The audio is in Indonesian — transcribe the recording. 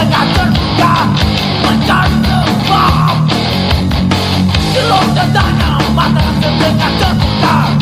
dengan mencari sebab Jelur ke tanah mata terbuka.